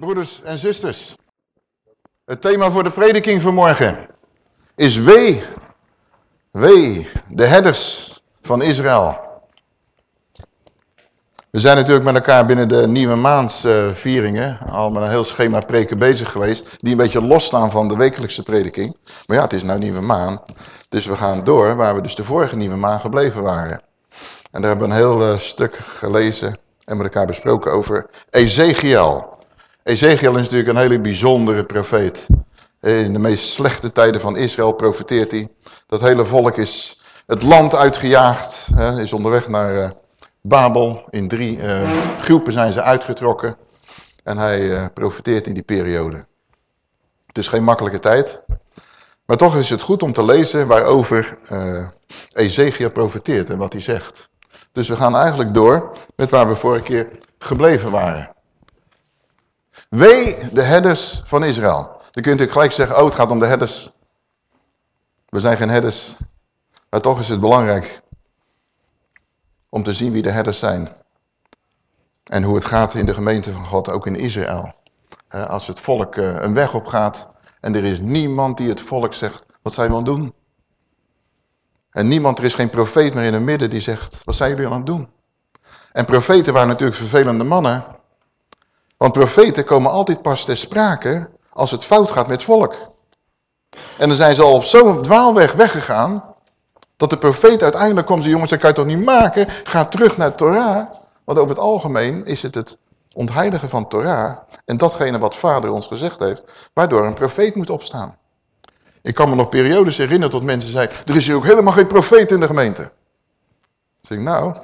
Broeders en zusters. Het thema voor de prediking vanmorgen is wee, wee, de herders van Israël. We zijn natuurlijk met elkaar binnen de nieuwe maansvieringen al met een heel schema preken bezig geweest, die een beetje losstaan van de wekelijkse prediking. Maar ja, het is nou nieuwe maan, dus we gaan door waar we dus de vorige nieuwe maan gebleven waren. En daar hebben we een heel uh, stuk gelezen en met elkaar besproken over Ezekiel. Ezekiel is natuurlijk een hele bijzondere profeet. In de meest slechte tijden van Israël profeteert hij. Dat hele volk is het land uitgejaagd, is onderweg naar uh, Babel. In drie uh, groepen zijn ze uitgetrokken. En hij uh, profeteert in die periode. Het is geen makkelijke tijd. Maar toch is het goed om te lezen waarover Ezekiel profeteert en wat hij zegt. Dus we gaan eigenlijk door met waar we vorige keer gebleven waren. Wee de herders van Israël. Dan kunt u gelijk zeggen, oh het gaat om de herders. We zijn geen herders. Maar toch is het belangrijk om te zien wie de herders zijn. En hoe het gaat in de gemeente van God, ook in Israël. Als het volk eh, een weg op gaat en er is niemand die het volk zegt, wat zijn we aan het doen? En niemand, er is geen profeet meer in het midden die zegt, wat zijn jullie aan het doen? En profeten waren natuurlijk vervelende mannen. Want profeten komen altijd pas ter sprake als het fout gaat met volk. En dan zijn ze al op zo'n dwaalweg weggegaan, dat de profeet uiteindelijk komt, jongens, dat kan je toch niet maken? Ga terug naar Torah. Want over het algemeen is het het ontheiligen van Torah en datgene wat vader ons gezegd heeft, waardoor een profeet moet opstaan. Ik kan me nog periodes herinneren tot mensen zeiden, er is hier ook helemaal geen profeet in de gemeente. Dan zeg ik, nou,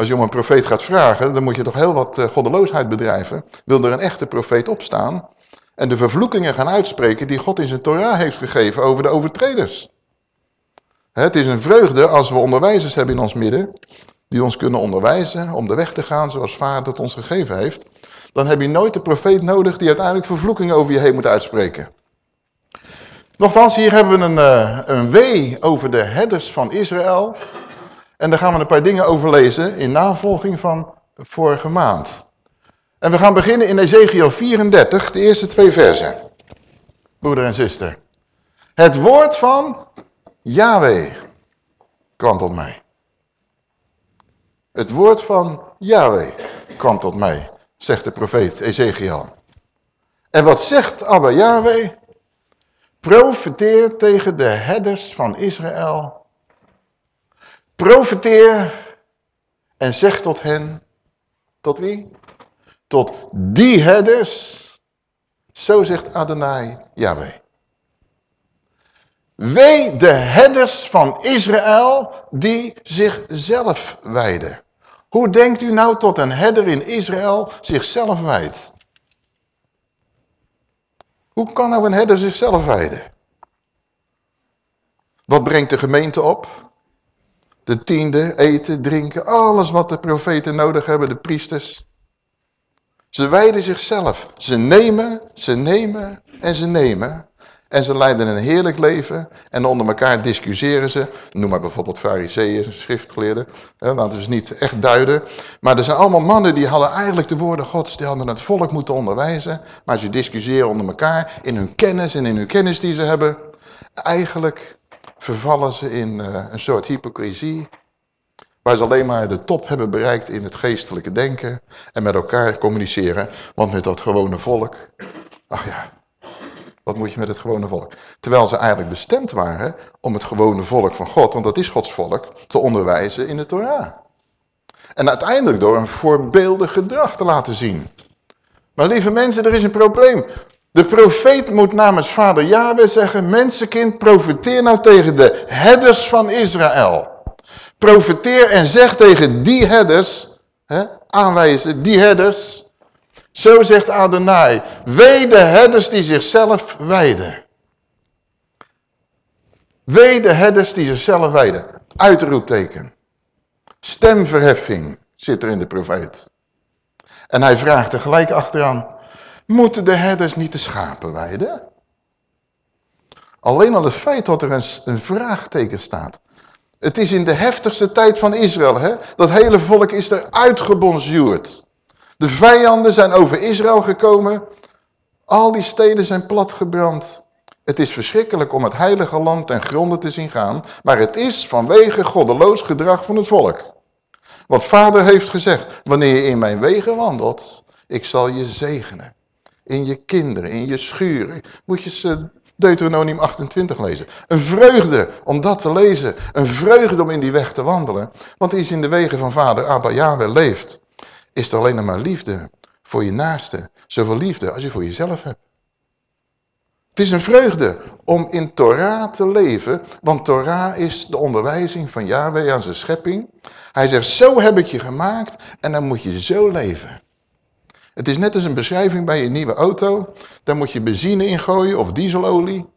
als je om een profeet gaat vragen, dan moet je toch heel wat uh, goddeloosheid bedrijven. Wil er een echte profeet opstaan en de vervloekingen gaan uitspreken die God in zijn Torah heeft gegeven over de overtreders. Het is een vreugde als we onderwijzers hebben in ons midden, die ons kunnen onderwijzen om de weg te gaan zoals vader het ons gegeven heeft. Dan heb je nooit de profeet nodig die uiteindelijk vervloekingen over je heen moet uitspreken. Nogthans, hier hebben we een, uh, een wee over de herders van Israël. En daar gaan we een paar dingen over lezen in navolging van vorige maand. En we gaan beginnen in Ezekiel 34, de eerste twee versen. Broeder en zuster. Het woord van Yahweh kwam tot mij. Het woord van Yahweh kwam tot mij, zegt de profeet Ezekiel. En wat zegt Abba Yahweh? Profeteer tegen de herders van Israël Profeteer en zeg tot hen, tot wie? Tot die herders, zo zegt Adonai Yahweh. Wee de herders van Israël die zichzelf wijden. Hoe denkt u nou tot een herder in Israël zichzelf wijdt? Hoe kan nou een herder zichzelf wijden? Wat brengt de gemeente op? De tiende, eten, drinken, alles wat de profeten nodig hebben, de priesters. Ze wijden zichzelf. Ze nemen, ze nemen en ze nemen. En ze leiden een heerlijk leven en onder elkaar discussiëren ze. Noem maar bijvoorbeeld fariseeën, schriftgeleerden. laten we ze niet echt duiden. Maar er zijn allemaal mannen die hadden eigenlijk de woorden gods. Die hadden het volk moeten onderwijzen. Maar ze discussiëren onder elkaar in hun kennis en in hun kennis die ze hebben. Eigenlijk vervallen ze in uh, een soort hypocrisie. Waar ze alleen maar de top hebben bereikt in het geestelijke denken. En met elkaar communiceren. Want met dat gewone volk. Ach ja, wat moet je met het gewone volk? Terwijl ze eigenlijk bestemd waren om het gewone volk van God. Want dat is Gods volk. Te onderwijzen in de Torah. En uiteindelijk door een voorbeeldig gedrag te laten zien. Maar lieve mensen, er is een probleem. De profeet moet namens vader Yahweh zeggen, mensenkind, profeteer nou tegen de herders van Israël. Profeteer en zeg tegen die herders, hè, aanwijzen, die herders. Zo zegt Adonai, wee de herders die zichzelf wijden. Wee de herders die zichzelf wijden. Uitroepteken. Stemverheffing zit er in de profeet. En hij vraagt er gelijk achteraan, Moeten de herders niet de schapen weiden? Alleen al het feit dat er een, vraagteken staat. Het is in de heftigste tijd van Israël. Hè? Dat hele volk is er uitgebonzuurd. De vijanden zijn over Israël gekomen. Al die steden zijn platgebrand. Het is verschrikkelijk om het heilige land ten gronde te zien gaan, maar het is vanwege goddeloos gedrag van het volk. Want vader heeft gezegd, wanneer je in mijn wegen wandelt, ik zal je zegenen. In je kinderen, in je schuren. Moet je Deuteronomium 28 lezen. Een vreugde om dat te lezen. Een vreugde om in die weg te wandelen. Want is in de wegen van vader Abba Yahweh leeft, is er alleen maar liefde voor je naaste. Zoveel liefde als je voor jezelf hebt. Het is een vreugde om in Torah te leven, want Torah is de onderwijzing van Yahweh aan zijn schepping. Hij zegt, zo heb ik je gemaakt en dan moet je zo leven. Het is net als een beschrijving bij je nieuwe auto. Daar moet je benzine in gooien of dieselolie.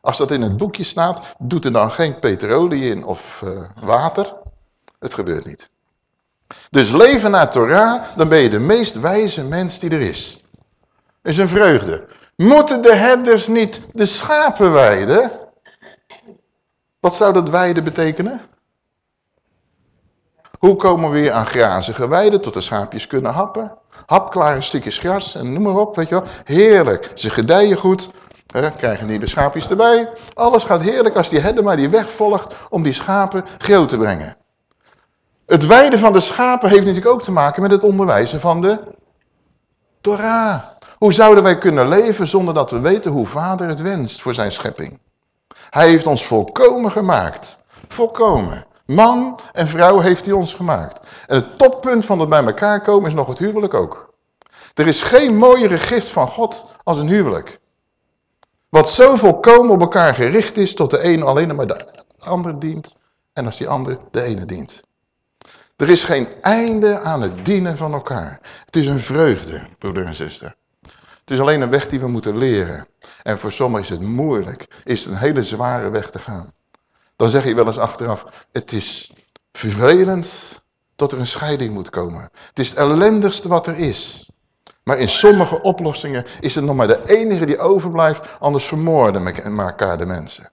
Als dat in het boekje staat, doet er dan geen petrolie in of uh, water. Het gebeurt niet. Dus leven naar Torah, dan ben je de meest wijze mens die er is. is een vreugde. Moeten de herders niet de schapen weiden? Wat zou dat weiden betekenen? Hoe komen we weer aan grazige weiden tot de schaapjes kunnen happen? Hapklare stukjes gras en noem maar op, weet je wel. Heerlijk. Ze gedijen goed. Hè, krijgen nieuwe schaapjes erbij. Alles gaat heerlijk als die herder maar die weg volgt om die schapen groot te brengen. Het weiden van de schapen heeft natuurlijk ook te maken met het onderwijzen van de Torah. Hoe zouden wij kunnen leven zonder dat we weten hoe vader het wenst voor zijn schepping? Hij heeft ons volkomen gemaakt. Volkomen. Man en vrouw heeft hij ons gemaakt. En het toppunt van het bij elkaar komen is nog het huwelijk ook. Er is geen mooiere gift van God als een huwelijk. Wat zo volkomen op elkaar gericht is tot de een alleen maar de ander dient. En als die ander de ene dient. Er is geen einde aan het dienen van elkaar. Het is een vreugde, broeder en zuster. Het is alleen een weg die we moeten leren. En voor sommigen is het moeilijk, is het een hele zware weg te gaan. Dan zeg je wel eens achteraf, het is vervelend dat er een scheiding moet komen. Het is het ellendigste wat er is. Maar in sommige oplossingen is het nog maar de enige die overblijft, anders vermoorden elkaar de mensen.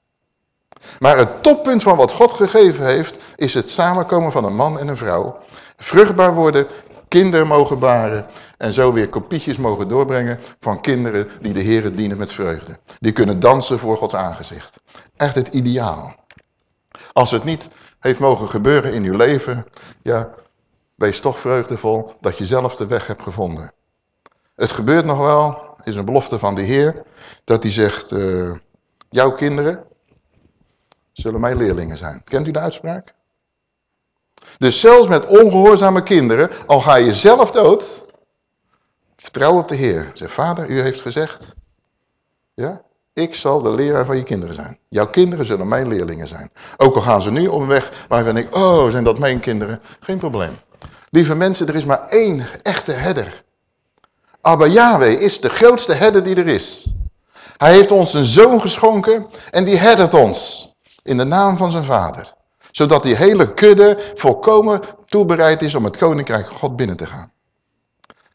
Maar het toppunt van wat God gegeven heeft, is het samenkomen van een man en een vrouw. Vruchtbaar worden, kinderen mogen baren en zo weer kopietjes mogen doorbrengen van kinderen die de Heer dienen met vreugde. Die kunnen dansen voor Gods aangezicht. Echt het ideaal. Als het niet heeft mogen gebeuren in uw leven, ja, wees toch vreugdevol dat je zelf de weg hebt gevonden. Het gebeurt nog wel, is een belofte van de Heer, dat hij zegt, uh, jouw kinderen zullen mijn leerlingen zijn. Kent u de uitspraak? Dus zelfs met ongehoorzame kinderen, al ga je zelf dood, vertrouw op de Heer. Zeg, vader, u heeft gezegd, ja, ik zal de leraar van je kinderen zijn. Jouw kinderen zullen mijn leerlingen zijn. Ook al gaan ze nu op een weg waarvan ik, oh, zijn dat mijn kinderen? Geen probleem. Lieve mensen, er is maar één echte herder. Abba Yahweh is de grootste herder die er is. Hij heeft ons een zoon geschonken en die herdert ons. In de naam van zijn vader. Zodat die hele kudde volkomen toebereid is om het koninkrijk God binnen te gaan.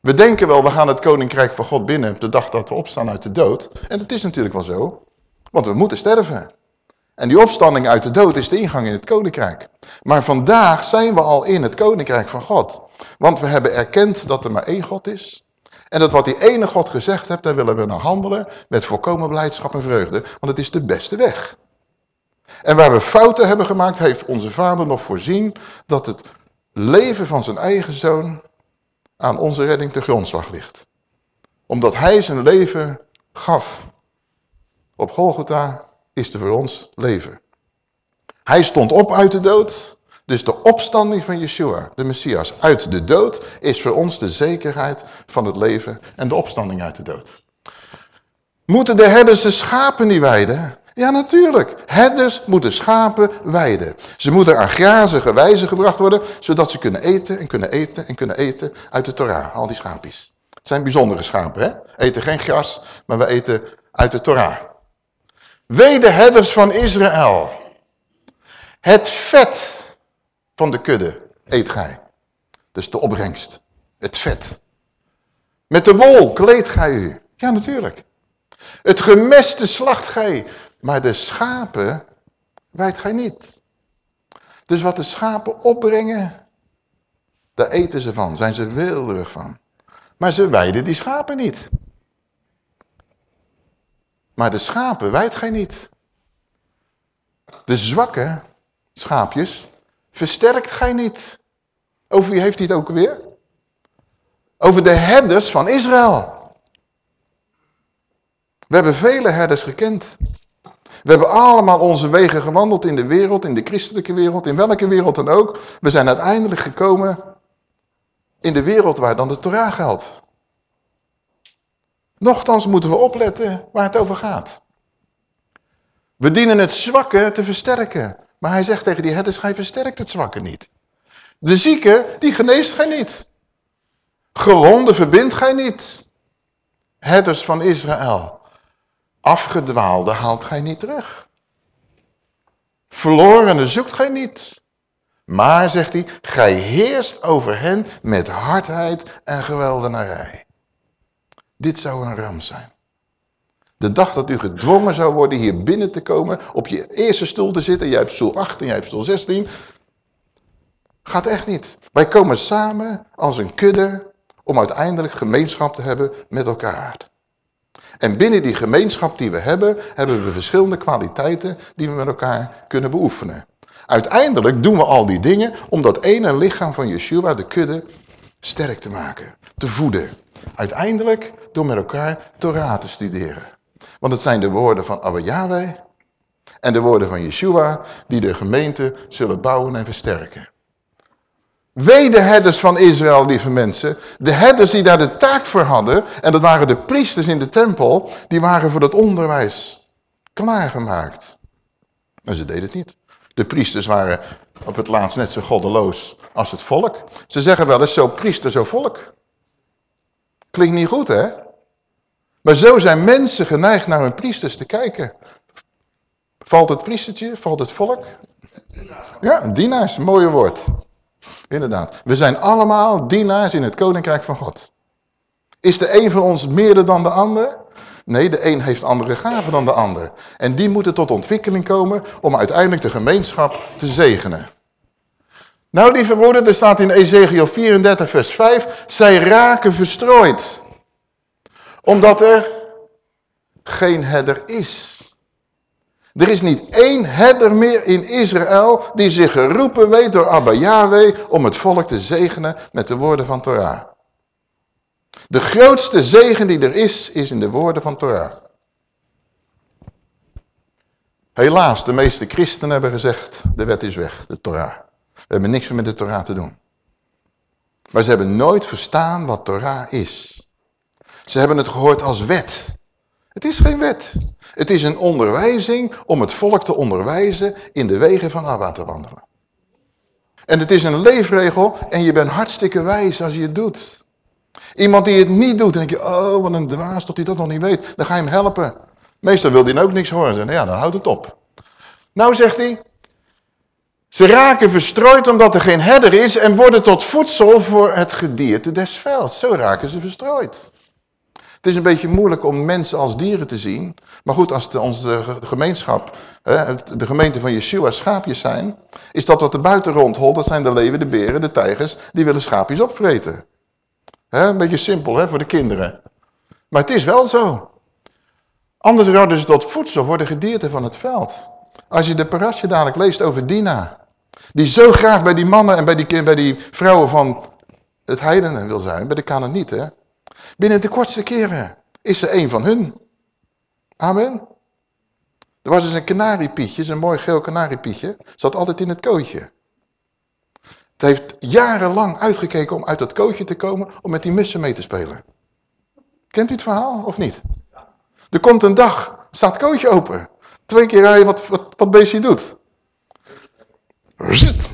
We denken wel, we gaan het koninkrijk van God binnen op de dag dat we opstaan uit de dood. En dat is natuurlijk wel zo, want we moeten sterven. En die opstanding uit de dood is de ingang in het koninkrijk. Maar vandaag zijn we al in het koninkrijk van God. Want we hebben erkend dat er maar één God is. En dat wat die ene God gezegd heeft, daar willen we naar handelen met volkomen blijdschap en vreugde. Want het is de beste weg. En waar we fouten hebben gemaakt, heeft onze vader nog voorzien dat het leven van zijn eigen zoon aan onze redding te grondslag ligt. Omdat hij zijn leven gaf. Op Golgotha is er voor ons leven. Hij stond op uit de dood. Dus de opstanding van Yeshua, de Messias, uit de dood is voor ons de zekerheid van het leven en de opstanding uit de dood. Moeten de herders de schapen niet weiden? Ja, natuurlijk. Herders moeten schapen weiden. Ze moeten aan grazige wijze gebracht worden, zodat ze kunnen eten en kunnen eten en kunnen eten uit de Torah, al die schaapjes. Het zijn bijzondere schapen, hè? Eten geen gras, maar we eten uit de Torah. Wee de herders van Israël. Het vet van de kudde eet gij. Dus de opbrengst. Het vet. Met de wol kleedt gij u. Ja, natuurlijk. Het gemeste slacht gij. Maar de schapen wijt gij niet. Dus wat de schapen opbrengen, daar eten ze van. Zijn ze weelderig van. Maar ze weiden die schapen niet. Maar de schapen wijdt gij niet. De zwakke schaapjes versterkt gij niet. Over wie heeft hij het ook weer? Over de herders van Israël. We hebben vele herders gekend. We hebben allemaal onze wegen gewandeld in de wereld, in de christelijke wereld, in welke wereld dan ook. We zijn uiteindelijk gekomen in de wereld waar dan de Torah geldt. Nochtans moeten we opletten waar het over gaat. We dienen het zwakke te versterken. Maar hij zegt tegen die herders, gij versterkt het zwakke niet. De zieke, die geneest gij niet. Gewonden verbindt gij niet. Herders van Israël, afgedwaalde haalt gij niet terug. Verlorene zoekt gij niet. Maar, zegt hij, gij heerst over hen met hardheid en geweldenarij. Dit zou een ramp zijn. De dag dat u gedwongen zou worden hier binnen te komen, op je eerste stoel te zitten, jij hebt stoel 18, jij hebt stoel 16. Gaat echt niet. Wij komen samen als een kudde om uiteindelijk gemeenschap te hebben met elkaar. En binnen die gemeenschap die we hebben, hebben we verschillende kwaliteiten die we met elkaar kunnen beoefenen. Uiteindelijk doen we al die dingen om dat ene lichaam van Yeshua, de kudde, sterk te maken, te voeden. Uiteindelijk door met elkaar Torah te studeren. Want het zijn de woorden van Abba Yahweh en de woorden van Yeshua die de gemeente zullen bouwen en versterken. Wederherders van Israël, lieve mensen. De herders die daar de taak voor hadden, en dat waren de priesters in de tempel, die waren voor dat onderwijs klaargemaakt. Maar ze deden het niet. De priesters waren op het laatst net zo goddeloos als het volk. Ze zeggen wel eens zo priester, zo volk. Klinkt niet goed, hè? Maar zo zijn mensen geneigd naar hun priesters te kijken. Valt het priestertje, valt het volk? Ja, dienaars, mooie woord. Inderdaad. We zijn allemaal dienaars in het koninkrijk van God. Is de een van ons meerder dan de ander? Nee, de een heeft andere gaven dan de ander. En die moeten tot ontwikkeling komen om uiteindelijk de gemeenschap te zegenen. Nou, lieve broeder, er staat in Ezekiel 34 vers 5, zij raken verstrooid. Omdat er geen herder is. Er is niet één herder meer in Israël die zich geroepen weet door Abba Yahweh om het volk te zegenen met de woorden van Torah. De grootste zegen die er is, is in de woorden van Torah. Helaas, de meeste christenen hebben gezegd, de wet is weg, de Torah. We hebben niks meer met de Torah te doen. Maar ze hebben nooit verstaan wat Torah is. Ze hebben het gehoord als wet. Het is geen wet. Het is een onderwijzing om het volk te onderwijzen in de wegen van Abba te wandelen. En het is een leefregel en je bent hartstikke wijs als je het doet. Iemand die het niet doet, dan denk je, oh wat een dwaas dat hij dat nog niet weet. Dan ga je hem helpen. Meestal wil hij ook niks horen. Zeggen, ja, dan houdt het op. Nou zegt hij, ze raken verstrooid omdat er geen herder is en worden tot voedsel voor het gedierte des velds. Zo raken ze verstrooid. Het is een beetje moeilijk om mensen als dieren te zien. Maar goed, als onze gemeenschap, de gemeente van Yeshua schaapjes zijn, is dat wat er buiten rondholt, dat zijn de leeuwen, de beren, de tijgers, die willen schaapjes opvreten. Een beetje simpel hè, voor de kinderen. Maar het is wel zo. Anders worden ze tot voedsel voor de gedierte van het veld. Als je de parasje dadelijk leest over Dina, die zo graag bij die mannen en bij die, bij die vrouwen van het heidenen wil zijn, bij de Canaanieten, Binnen de kortste keren is ze een van hun. Amen. Er was eens een kanariepietje, een mooi geel kanariepietje. Zat altijd in het kootje. Het heeft jarenlang uitgekeken om uit dat kootje te komen om met die mussen mee te spelen. Kent u het verhaal of niet? Er komt een dag, staat het kootje open. Twee keer rijden wat, wat, wat beestje doet.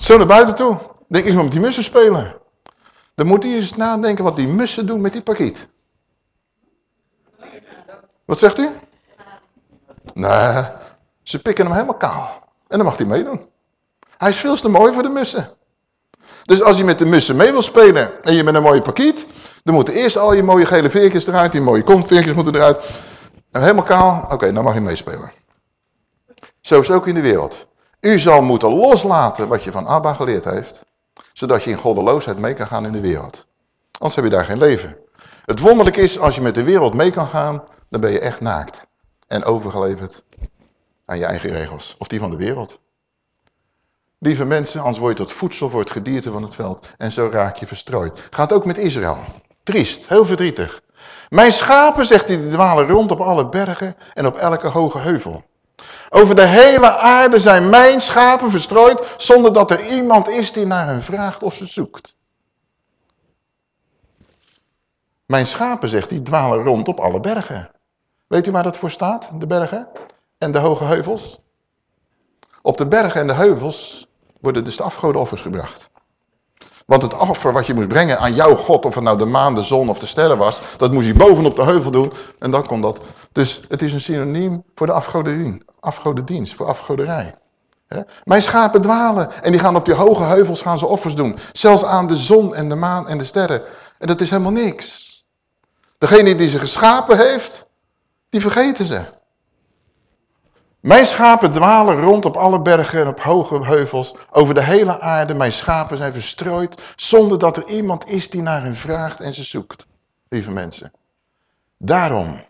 Zo naar buiten toe. Denk ik, moet met die mussen spelen. Dan moet u eens nadenken wat die mussen doen met die pakiet. Wat zegt u? Nee, ze pikken hem helemaal kaal. En dan mag hij meedoen. Hij is veel te mooi voor de mussen. Dus als je met de mussen mee wil spelen en je bent een mooie pakiet, dan moeten eerst al je mooie gele veertjes eruit, die mooie kontveertjes moeten eruit. En helemaal kaal, oké, dan mag je meespelen. Zo is het ook in de wereld. U zal moeten loslaten wat je van Abba geleerd heeft zodat je in goddeloosheid mee kan gaan in de wereld. Anders heb je daar geen leven. Het wonderlijke is, als je met de wereld mee kan gaan, dan ben je echt naakt. En overgeleverd aan je eigen regels. Of die van de wereld. Lieve mensen, anders word je tot voedsel voor het gedierte van het veld. En zo raak je verstrooid. Gaat ook met Israël. Triest, heel verdrietig. Mijn schapen, zegt hij, dwalen rond op alle bergen en op elke hoge heuvel. Over de hele aarde zijn mijn schapen verstrooid, zonder dat er iemand is die naar hen vraagt of ze zoekt. Mijn schapen, zegt hij, dwalen rond op alle bergen. Weet u waar dat voor staat, de bergen en de hoge heuvels? Op de bergen en de heuvels worden dus de afgodenoffers gebracht. Want het offer wat je moest brengen aan jouw God, of het nou de maan, de zon of de sterren was, dat moest je bovenop de heuvel doen en dan kon dat. Dus het is een synoniem voor de afgodendienst, voor afgoderij. Mijn schapen dwalen en die gaan op die hoge heuvels gaan ze offers doen. Zelfs aan de zon en de maan en de sterren. En dat is helemaal niks. Degene die ze geschapen heeft, die vergeten ze. Mijn schapen dwalen rond op alle bergen en op hoge heuvels, over de hele aarde. Mijn schapen zijn verstrooid, zonder dat er iemand is die naar hen vraagt en ze zoekt. Lieve mensen. Daarom.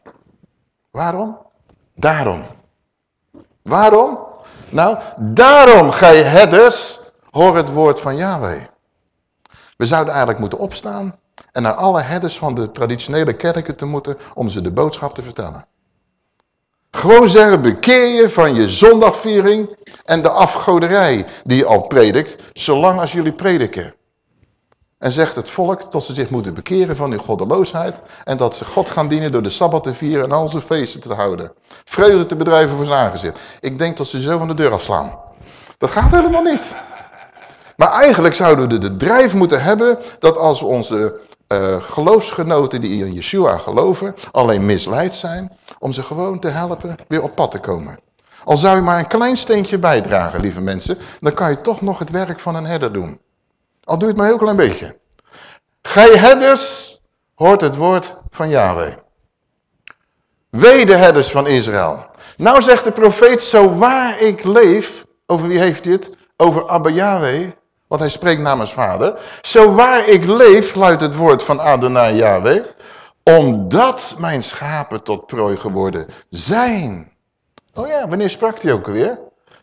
Waarom? Daarom. Waarom? Nou, daarom, gij herders, hoor het woord van Yahweh. We zouden eigenlijk moeten opstaan en naar alle herders van de traditionele kerken te moeten om ze de boodschap te vertellen. Gewoon zeggen, bekeer je van je zondagviering en de afgoderij die je al predikt, zolang als jullie prediken. En zegt het volk dat ze zich moeten bekeren van hun goddeloosheid en dat ze God gaan dienen door de Sabbat te vieren en al zijn feesten te houden. Vreugde te bedrijven voor zijn aangezicht. Ik denk dat ze zo van de deur afslaan. Dat gaat helemaal niet. Maar eigenlijk zouden we de drijf moeten hebben dat als we onze uh, geloofsgenoten die in Yeshua geloven alleen misleid zijn, om ze gewoon te helpen weer op pad te komen. Al zou je maar een klein steentje bijdragen, lieve mensen, dan kan je toch nog het werk van een herder doen. Al doe je het maar heel klein beetje. Gij herders, hoort het woord van Yahweh. Wee van Israël. Nou zegt de profeet, zo waar ik leef, over wie heeft het? Over Abba Yahweh, want hij spreekt namens vader. Zo waar ik leef, luidt het woord van Adonai Yahweh. Omdat mijn schapen tot prooi geworden zijn. Oh ja, wanneer sprak hij ook alweer?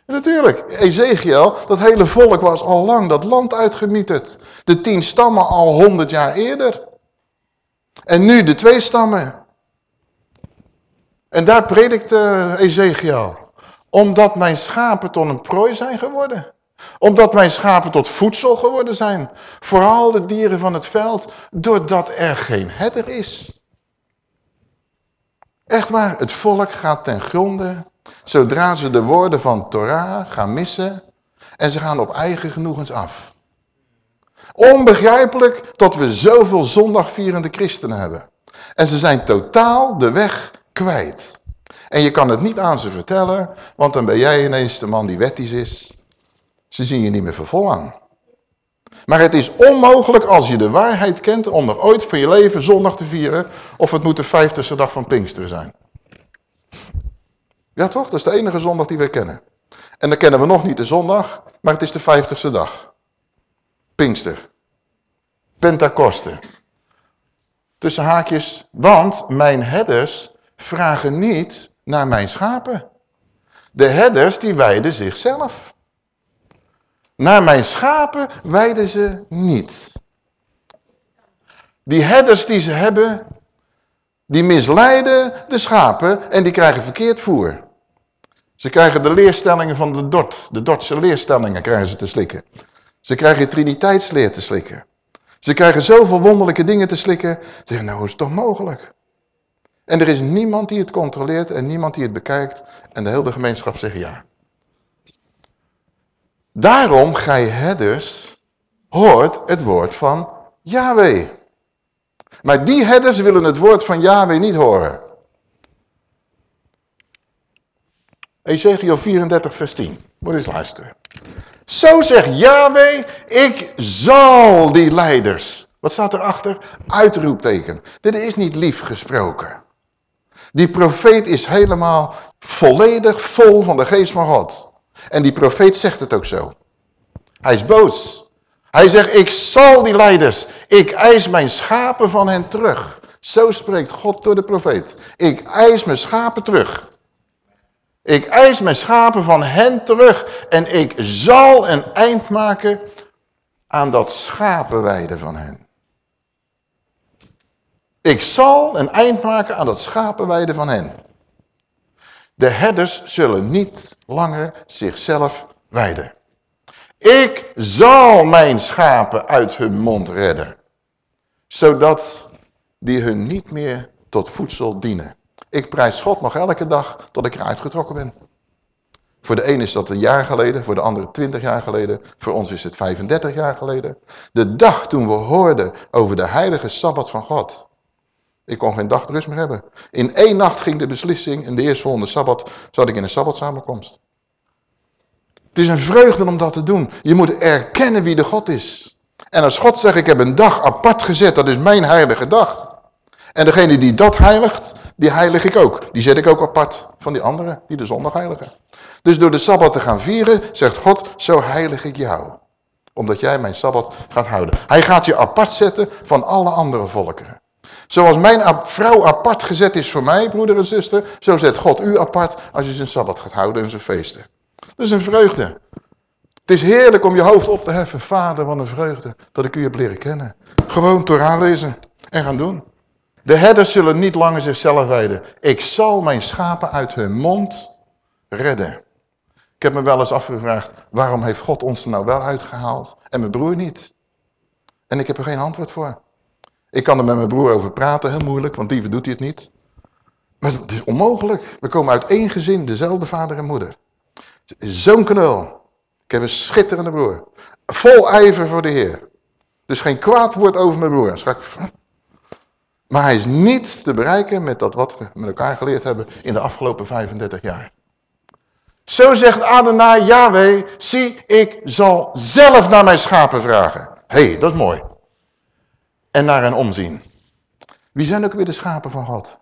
natuurlijk, Ezekiel, dat hele volk was al lang dat land uitgemieterd. De tien stammen al honderd jaar eerder. En nu de twee stammen. En daar predikte Ezekiel. Omdat mijn schapen tot een prooi zijn geworden omdat mijn schapen tot voedsel geworden zijn. Vooral de dieren van het veld. Doordat er geen herder is. Echt waar, het volk gaat ten gronde. Zodra ze de woorden van Torah gaan missen. En ze gaan op eigen genoegens af. Onbegrijpelijk dat we zoveel zondagvierende christenen hebben. En ze zijn totaal de weg kwijt. En je kan het niet aan ze vertellen, want dan ben jij ineens de man die wettisch is. Ze zien je niet meer voor vol aan. Maar het is onmogelijk als je de waarheid kent om er ooit van je leven zondag te vieren. Of het moet de vijftigste dag van Pinksteren zijn. Ja toch? Dat is de enige zondag die we kennen. En dan kennen we nog niet de zondag, maar het is de vijftigste dag. Pinkster. Pentakoste. Tussen haakjes, want mijn herders vragen niet naar mijn schapen. De herders die wijden zichzelf. Naar mijn schapen wijden ze niet. Die herders die ze hebben, die misleiden de schapen en die krijgen verkeerd voer. Ze krijgen de leerstellingen van de Dort, de Dordtse leerstellingen krijgen ze te slikken. Ze krijgen triniteitsleer te slikken. Ze krijgen zoveel wonderlijke dingen te slikken. Ze zeggen, nou is het toch mogelijk? En er is niemand die het controleert en niemand die het bekijkt. En de hele gemeenschap zegt ja. Daarom, gij herders, hoort het woord van Yahweh. Maar die herders willen het woord van Yahweh niet horen. Ezekiel 34 vers 10. Moet eens luisteren. Zo zegt Yahweh, ik zal die leiders. Wat staat erachter? Uitroepteken. Dit is niet lief gesproken. Die profeet is helemaal volledig vol van de geest van God. En die profeet zegt het ook zo. Hij is boos. Hij zegt, ik zal die leiders, ik eis mijn schapen van hen terug. Zo spreekt God door de profeet. Ik eis mijn schapen terug. Ik eis mijn schapen van hen terug en ik zal een eind maken aan dat schapenweiden van hen. Ik zal een eind maken aan dat schapenweiden van hen. De herders zullen niet langer zichzelf wijden. Ik zal mijn schapen uit hun mond redden. Zodat die hun niet meer tot voedsel dienen. Ik prijs God nog elke dag tot ik eruit getrokken ben. Voor de een is dat een jaar geleden, voor de andere twintig jaar geleden. Voor ons is het 35 jaar geleden. De dag toen we hoorden over de heilige Sabbat van God. Ik kon geen dag rust meer hebben. In één nacht ging de beslissing en de eerstvolgende Sabbat zat ik in een Sabbatsamenkomst. Het is een vreugde om dat te doen. Je moet erkennen wie de God is. En als God zegt, ik heb een dag apart gezet, dat is mijn heilige dag. En degene die dat heiligt, die heilig ik ook. Die zet ik ook apart van die anderen, die de zondag heiligen. Dus door de Sabbat te gaan vieren, zegt God, zo heilig ik jou. Omdat jij mijn Sabbat gaat houden. Hij gaat je apart zetten van alle andere volkeren. Zoals mijn vrouw apart gezet is voor mij, broeder en zuster, zo zet God u apart als je zijn Sabbat gaat houden en zijn feesten. Dat is een vreugde. Het is heerlijk om je hoofd op te heffen. Vader, wat een vreugde dat ik u heb leren kennen. Gewoon Torah lezen en gaan doen. De herders zullen niet langer zichzelf wijden. Ik zal mijn schapen uit hun mond redden. Ik heb me wel eens afgevraagd, waarom heeft God ons er nou wel uitgehaald en mijn broer niet? En ik heb er geen antwoord voor. Ik kan er met mijn broer over praten, heel moeilijk, want die doet hij het niet. Maar het is onmogelijk. We komen uit één gezin, dezelfde vader en moeder. Zo'n knul. Ik heb een schitterende broer. Vol ijver voor de Heer. Dus geen kwaad woord over mijn broer. Maar hij is niet te bereiken met dat wat we met elkaar geleerd hebben in de afgelopen 35 jaar. Zo zegt Adonai Yahweh, zie ik zal zelf naar mijn schapen vragen. Hé, hey, dat is mooi. En naar hen omzien. Wie zijn ook weer de schapen van God?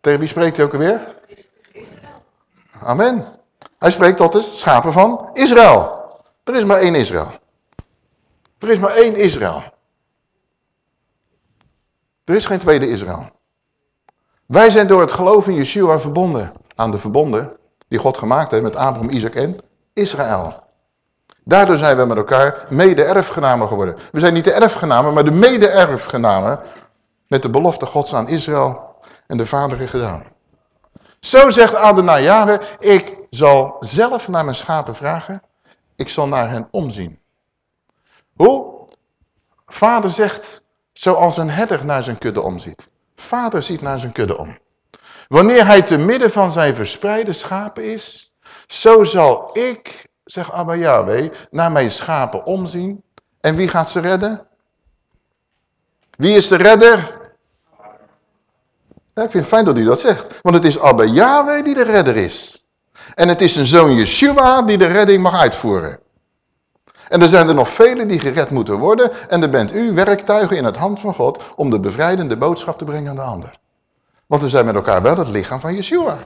Tegen wie spreekt hij ook weer? Amen. Hij spreekt tot de schapen van Israël. Er is maar één Israël. Er is maar één Israël. Er is geen tweede Israël. Wij zijn door het geloof in Yeshua verbonden aan de verbonden die God gemaakt heeft met Abraham, Isaac en Israël. Daardoor zijn we met elkaar mede-erfgenamen geworden. We zijn niet de erfgenamen, maar de mede-erfgenamen met de belofte Gods aan Israël en de vaderen gedaan. Zo zegt Adonai ik zal zelf naar mijn schapen vragen, ik zal naar hen omzien. Hoe? Vader zegt, zoals een herder naar zijn kudde omziet. Vader ziet naar zijn kudde om. Wanneer hij te midden van zijn verspreide schapen is, zo zal ik, zegt Abba Yahweh, naar mijn schapen omzien. En wie gaat ze redden? Wie is de redder? Ik vind het fijn dat hij dat zegt. Want het is Abba Yahweh die de redder is. En het is een zoon Yeshua die de redding mag uitvoeren. En er zijn er nog velen die gered moeten worden. En dan bent u werktuigen in het hand van God om de bevrijdende boodschap te brengen aan de ander. Want we zijn met elkaar wel het lichaam van Yeshua.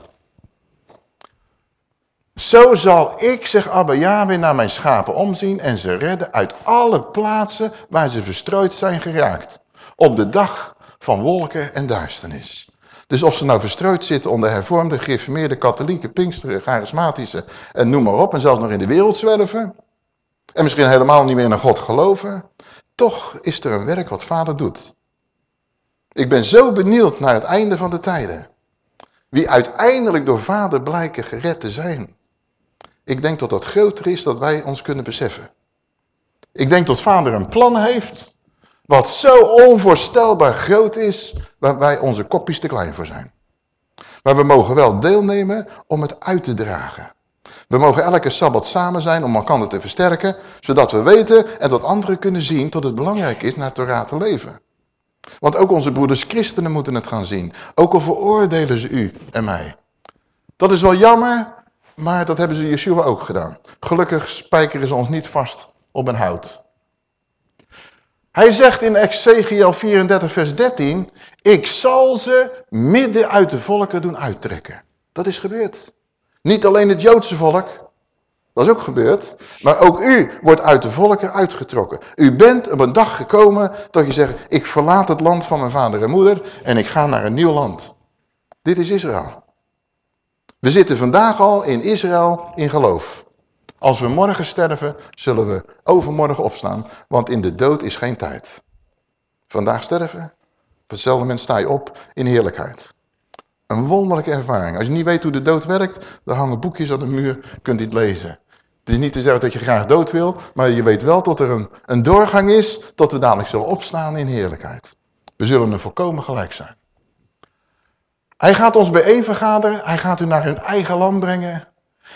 Zo zal ik, zegt Abba Yahweh, naar mijn schapen omzien en ze redden uit alle plaatsen waar ze verstrooid zijn geraakt. Op de dag van wolken en duisternis. Dus of ze nou verstrooid zitten onder hervormde, gereformeerde, katholieke, pinksteren, charismatische en noem maar op. En zelfs nog in de wereld zwerven. En misschien helemaal niet meer naar God geloven. Toch is er een werk wat vader doet. Ik ben zo benieuwd naar het einde van de tijden. Wie uiteindelijk door vader blijken gered te zijn. Ik denk dat dat groter is dan wij ons kunnen beseffen. Ik denk dat vader een plan heeft. Wat zo onvoorstelbaar groot is. Waar wij onze kopjes te klein voor zijn. Maar we mogen wel deelnemen om het uit te dragen. We mogen elke Sabbat samen zijn om elkaar te versterken. Zodat we weten en dat anderen kunnen zien dat het belangrijk is naar Torah te leven. Want ook onze broeders christenen moeten het gaan zien. Ook al veroordelen ze u en mij. Dat is wel jammer, maar dat hebben ze Yeshua ook gedaan. Gelukkig spijkeren ze ons niet vast op een hout. Hij zegt in Ezekiel 34 vers 13, ik zal ze midden uit de volken doen uittrekken. Dat is gebeurd. Niet alleen het Joodse volk, Dat is ook gebeurd. Maar ook u wordt uit de volken uitgetrokken. U bent op een dag gekomen dat je zegt, ik verlaat het land van mijn vader en moeder en ik ga naar een nieuw land. Dit is Israël. We zitten vandaag al in Israël in geloof. Als we morgen sterven, zullen we overmorgen opstaan, want in de dood is geen tijd. Vandaag sterven, op hetzelfde moment sta je op in heerlijkheid. Een wonderlijke ervaring. Als je niet weet hoe de dood werkt, dan hangen boekjes aan de muur, kunt het lezen. Het is niet te zeggen dat je graag dood wil, maar je weet wel dat er een, een doorgang is, tot we dadelijk zullen opstaan in heerlijkheid. We zullen er volkomen gelijk zijn. Hij gaat ons bijeen vergaderen, hij gaat u naar hun eigen land brengen.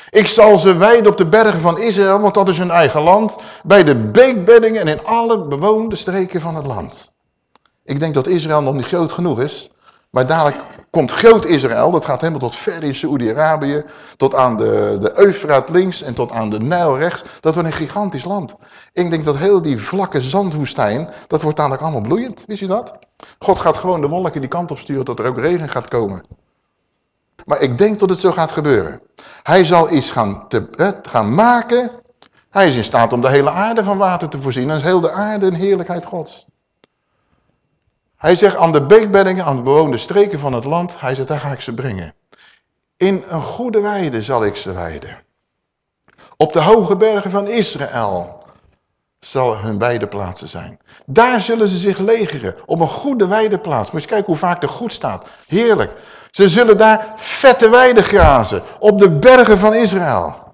Ik zal ze wijden op de bergen van Israël, want dat is hun eigen land, bij de beekbeddingen en in alle bewoonde streken van het land. Ik denk dat Israël nog niet groot genoeg is, maar dadelijk komt groot Israël, dat gaat helemaal tot ver in Saoedi-Arabië, tot aan de, de Eufraat links en tot aan de Nijl rechts. Dat wordt een gigantisch land. Ik denk dat heel die vlakke zandwoestijn, dat wordt dadelijk allemaal bloeiend. Wist u dat? God gaat gewoon de wolken die kant op sturen tot er ook regen gaat komen. Maar ik denk dat het zo gaat gebeuren. Hij zal iets gaan, te, gaan maken. Hij is in staat om de hele aarde van water te voorzien. En is heel de aarde een heerlijkheid gods. Hij zegt aan de beekbeddingen, aan de bewoonde streken van het land, hij zegt, daar ga ik ze brengen. In een goede weide zal ik ze weiden. Op de hoge bergen van Israël zal hun weideplaatsen zijn. Daar zullen ze zich legeren, op een goede weideplaats. Moet je kijken hoe vaak er goed staat. Heerlijk. Ze zullen daar vette weiden grazen, op de bergen van Israël.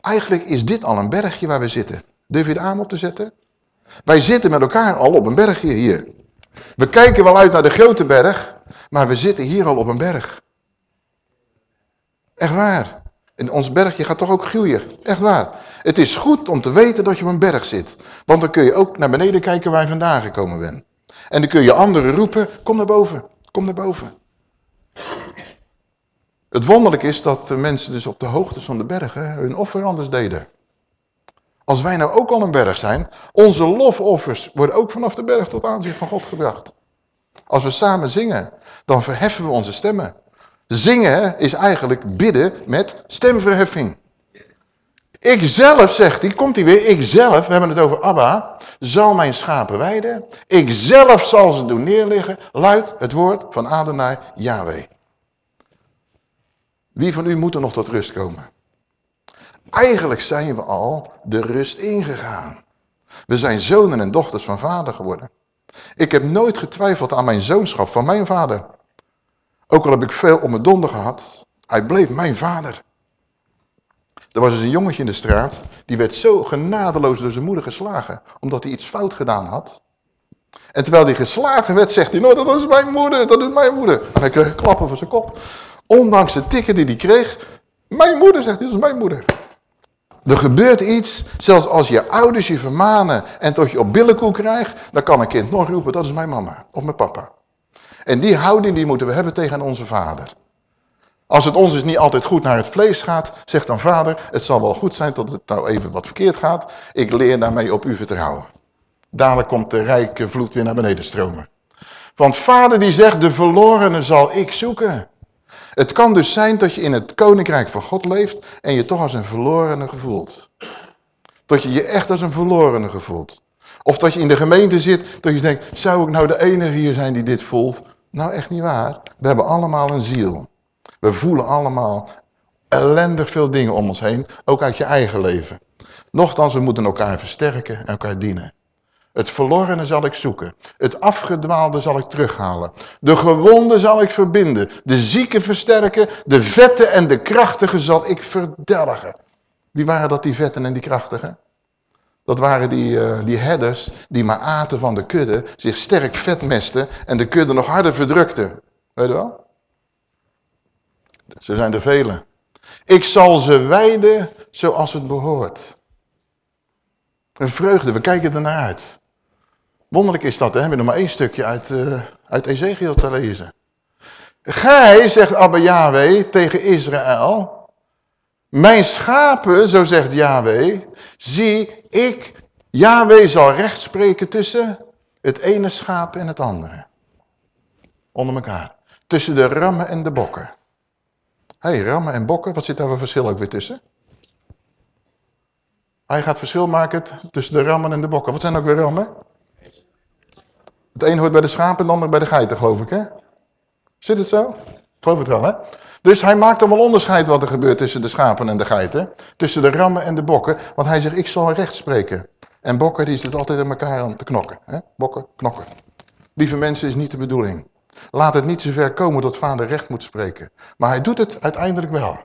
Eigenlijk is dit al een bergje waar we zitten. Durf je de arm op te zetten? Wij zitten met elkaar al op een bergje hier. We kijken wel uit naar de grote berg, maar we zitten hier al op een berg. Echt waar. En ons bergje gaat toch ook groeien. Echt waar. Het is goed om te weten dat je op een berg zit. Want dan kun je ook naar beneden kijken waar je vandaan gekomen bent. En dan kun je anderen roepen, kom naar boven, kom naar boven. Het wonderlijk is dat de mensen dus op de hoogte van de bergen hun offer anders deden. Als wij nou ook al een berg zijn, onze lofoffers worden ook vanaf de berg tot aanzicht van God gebracht. Als we samen zingen, dan verheffen we onze stemmen. Zingen is eigenlijk bidden met stemverheffing. Ik zelf, zegt hij, komt hij weer, ik zelf, we hebben het over Abba, zal mijn schapen weiden. Ik zelf zal ze doen neerliggen, luidt het woord van Adonai Yahweh. Wie van u moet er nog tot rust komen? Eigenlijk zijn we al de rust ingegaan. We zijn zonen en dochters van vader geworden. Ik heb nooit getwijfeld aan mijn zoonschap van mijn vader. Ook al heb ik veel om mijn donder gehad, hij bleef mijn vader. Er was dus een jongetje in de straat, die werd zo genadeloos door zijn moeder geslagen, omdat hij iets fout gedaan had. En terwijl hij geslagen werd, zegt hij, nou dat is mijn moeder, dat is mijn moeder. Hij kreeg klappen voor zijn kop. Ondanks de tikken die hij kreeg, mijn moeder, zegt hij, dat is mijn moeder. Er gebeurt iets, zelfs als je ouders je vermanen en tot je op billenkoek krijgt, dan kan een kind nog roepen, dat is mijn mama of mijn papa. En die houding die moeten we hebben tegen onze vader. Als het ons dus niet altijd goed naar het vlees gaat, zegt dan vader, het zal wel goed zijn dat het nou even wat verkeerd gaat. Ik leer daarmee op u vertrouwen. Dadelijk komt de rijke vloed weer naar beneden stromen. Want vader die zegt, de verlorene zal ik zoeken. Het kan dus zijn dat je in het koninkrijk van God leeft en je toch als een verlorene gevoelt. Dat je je echt als een verlorene gevoelt. Of dat je in de gemeente zit, dat je denkt, zou ik nou de enige hier zijn die dit voelt? Nou, echt niet waar. We hebben allemaal een ziel. We voelen allemaal ellendig veel dingen om ons heen, ook uit je eigen leven. Nochtans, we moeten elkaar versterken en elkaar dienen. Het verlorene zal ik zoeken. Het afgedwaalde zal ik terughalen. De gewonde zal ik verbinden. De zieke versterken. De vette en de krachtige zal ik verdelgen. Wie waren dat die vetten en die krachtigen? Dat waren die, uh, die herders die maar aten van de kudde, zich sterk vetmesten en de kudde nog harder verdrukten. Weet je wel? Ze zijn er velen. Ik zal ze wijden zoals het behoort. Een vreugde, we kijken er naar uit. Wonderlijk is dat, hè? we hebben nog maar één stukje uit, uh, uit Ezekiel te lezen. Gij, zegt Abba Yahweh tegen Israël, mijn schapen, zo zegt Yahweh, zie ik, Yahweh zal recht spreken tussen het ene schaap en het andere. Onder elkaar. Tussen de rammen en de bokken. Hé, hey, rammen en bokken, wat zit daar voor verschil ook weer tussen? Hij gaat verschil maken tussen de rammen en de bokken. Wat zijn ook weer rammen? Het een hoort bij de schapen en het ander bij de geiten, geloof ik, hè? Zit het zo? Geloof het wel, hè? Dus hij maakt allemaal onderscheid wat er gebeurt tussen de schapen en de geiten. Tussen de rammen en de bokken. Want hij zegt, ik zal recht spreken. En bokken die zitten altijd in elkaar aan te knokken. Hè? Bokken, knokken. Lieve mensen, is niet de bedoeling. Laat het niet zover komen dat vader recht moet spreken. Maar hij doet het uiteindelijk wel.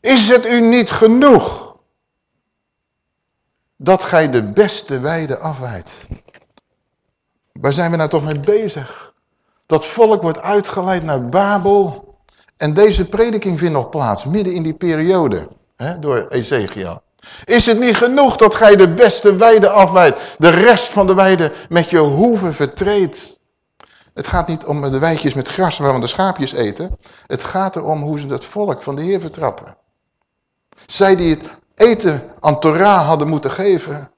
Is het u niet genoeg dat gij de beste weide afwijdt? Waar zijn we nou toch mee bezig? Dat volk wordt uitgeleid naar Babel. En deze prediking vindt nog plaats, midden in die periode, hè, door Ezekiel. Is het niet genoeg dat gij de beste weide afwijdt, de rest van de weide met je hoeven vertreedt? Het gaat niet om de weidjes met gras waar de schaapjes eten. Het gaat erom hoe ze het volk van de Heer vertrappen. Zij die het eten aan Torah hadden moeten geven,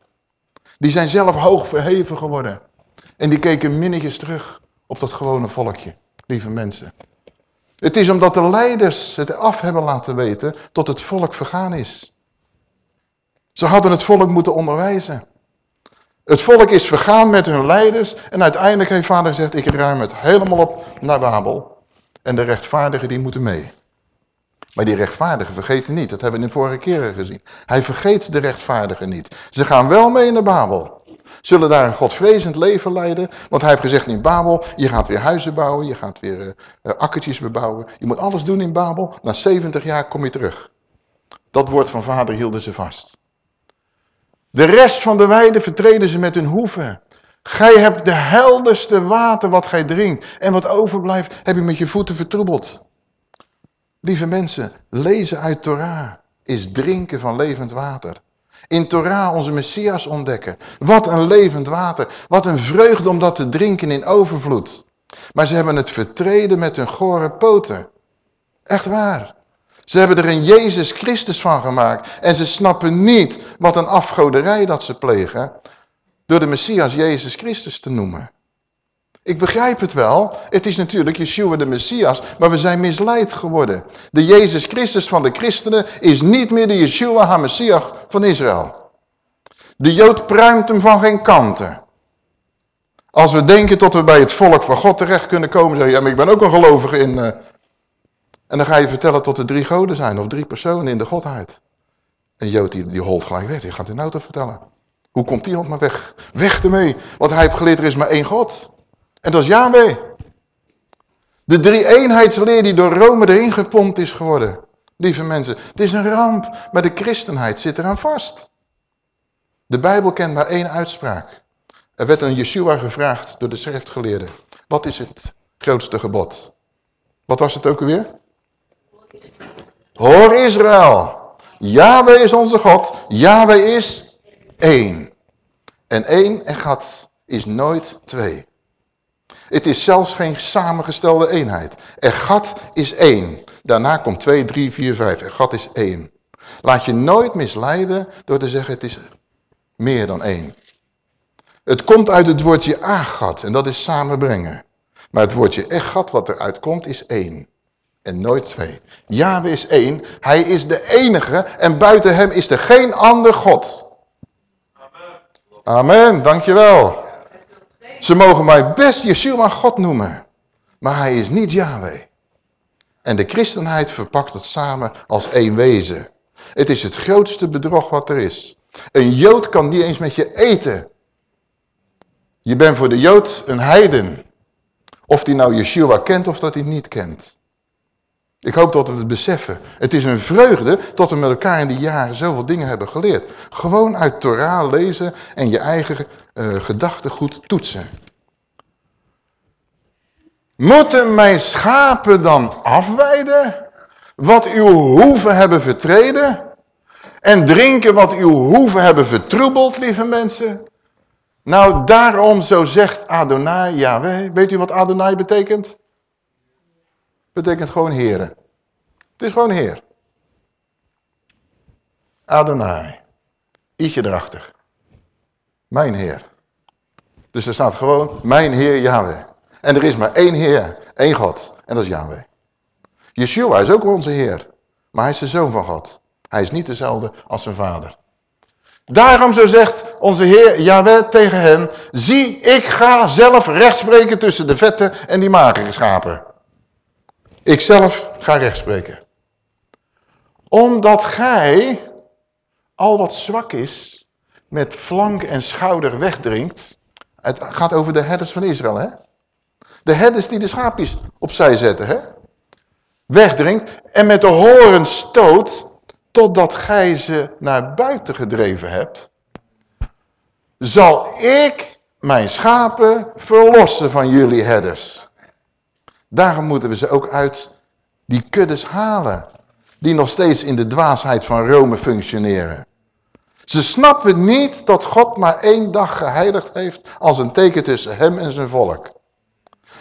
die zijn zelf hoog verheven geworden. En die keken minnetjes terug op dat gewone volkje, lieve mensen. Het is omdat de leiders het af hebben laten weten tot het volk vergaan is. Ze hadden het volk moeten onderwijzen. Het volk is vergaan met hun leiders en uiteindelijk heeft vader gezegd, ik ruim het helemaal op naar Babel. En de rechtvaardigen die moeten mee. Maar die rechtvaardigen vergeten niet, dat hebben we in de vorige keren gezien. Hij vergeet de rechtvaardigen niet. Ze gaan wel mee naar Babel. Zullen daar een godvrezend leven leiden. Want hij heeft gezegd in Babel, je gaat weer huizen bouwen, je gaat weer uh, akkertjes bebouwen. Je moet alles doen in Babel. Na 70 jaar kom je terug. Dat woord van vader hielden ze vast. De rest van de weide vertreden ze met hun hoeven. Gij hebt de helderste water wat gij drinkt. En wat overblijft, heb je met je voeten vertroebeld. Lieve mensen, lezen uit Torah is drinken van levend water. In Torah onze Messias ontdekken. Wat een levend water. Wat een vreugde om dat te drinken in overvloed. Maar ze hebben het vertreden met hun gore poten. Echt waar. Ze hebben er een Jezus Christus van gemaakt. En ze snappen niet wat een afgoderij dat ze plegen. Door de Messias Jezus Christus te noemen. Ik begrijp het wel. Het is natuurlijk Yeshua de Messias, maar we zijn misleid geworden. De Jezus Christus van de christenen is niet meer de Yeshua HaMessiah van Israël. De Jood pruimt hem van geen kanten. Als we denken dat we bij het volk van God terecht kunnen komen, zeg je, ja, maar ik ben ook een gelovige in... Uh... En dan ga je vertellen tot er drie goden zijn, of drie personen in de godheid. En Jood die, die holt gelijk weg, die gaat in auto vertellen. Hoe komt die maar weg? Weg ermee, want hij heeft geleerd, er is maar één God. En dat is Yahweh. De drie-eenheidsleer die door Rome erin gepompt is geworden. Lieve mensen, het is een ramp, maar de christenheid zit eraan vast. De Bijbel kent maar één uitspraak. Er werd aan Yeshua gevraagd door de schriftgeleerden. Wat is het grootste gebod? Wat was het ook alweer? Hoor Israël. Yahweh is onze God. Yahweh is één. En één en gat is nooit twee. Het is zelfs geen samengestelde eenheid. Er gat is één. Daarna komt 2, 3, 4, 5. Er gat is één. Laat je nooit misleiden door te zeggen het is meer dan één. Het komt uit het woordje agat en dat is samenbrengen. Maar het woordje echat wat eruit komt is één. En nooit twee. Yahweh is één. Hij is de enige en buiten hem is er geen ander God. Amen. Amen, dankjewel. Ze mogen mij best Yeshua God noemen. Maar hij is niet Yahweh. En de christenheid verpakt het samen als één wezen. Het is het grootste bedrog wat er is. Een Jood kan niet eens met je eten. Je bent voor de Jood een heiden. Of die nou Yeshua kent of dat hij niet kent. Ik hoop dat we het beseffen. Het is een vreugde dat we met elkaar in die jaren zoveel dingen hebben geleerd. Gewoon uit Torah lezen en je eigen uh, gedachtegoed toetsen. Moeten mijn schapen dan afweiden? Wat uw hoeven hebben vertreden? En drinken wat uw hoeven hebben vertroebeld, lieve mensen? Nou, daarom zo zegt Adonai, Yahweh. Weet u wat Adonai betekent? Betekent gewoon heren. Het is gewoon heer. Adonai. Ietsje erachter. Mijn Heer. Dus er staat gewoon, mijn Heer Yahweh. En er is maar één Heer, één God. En dat is Yahweh. Yeshua is ook onze Heer. Maar hij is de Zoon van God. Hij is niet dezelfde als zijn vader. Daarom zo zegt onze Heer Yahweh tegen hen, zie ik ga zelf rechtspreken tussen de vette en die magere schapen. Ik zelf ga rechtspreken. Omdat gij al wat zwak is, met flank en schouder wegdringt. Het gaat over de herders van Israël, hè? De herders die de schaapjes opzij zetten, hè? Wegdringt en met de horen stoot, totdat gij ze naar buiten gedreven hebt. Zal ik mijn schapen verlossen van jullie herders. Daarom moeten we ze ook uit die kuddes halen. Die nog steeds in de dwaasheid van Rome functioneren. Ze snappen niet dat God maar één dag geheiligd heeft als een teken tussen hem en zijn volk.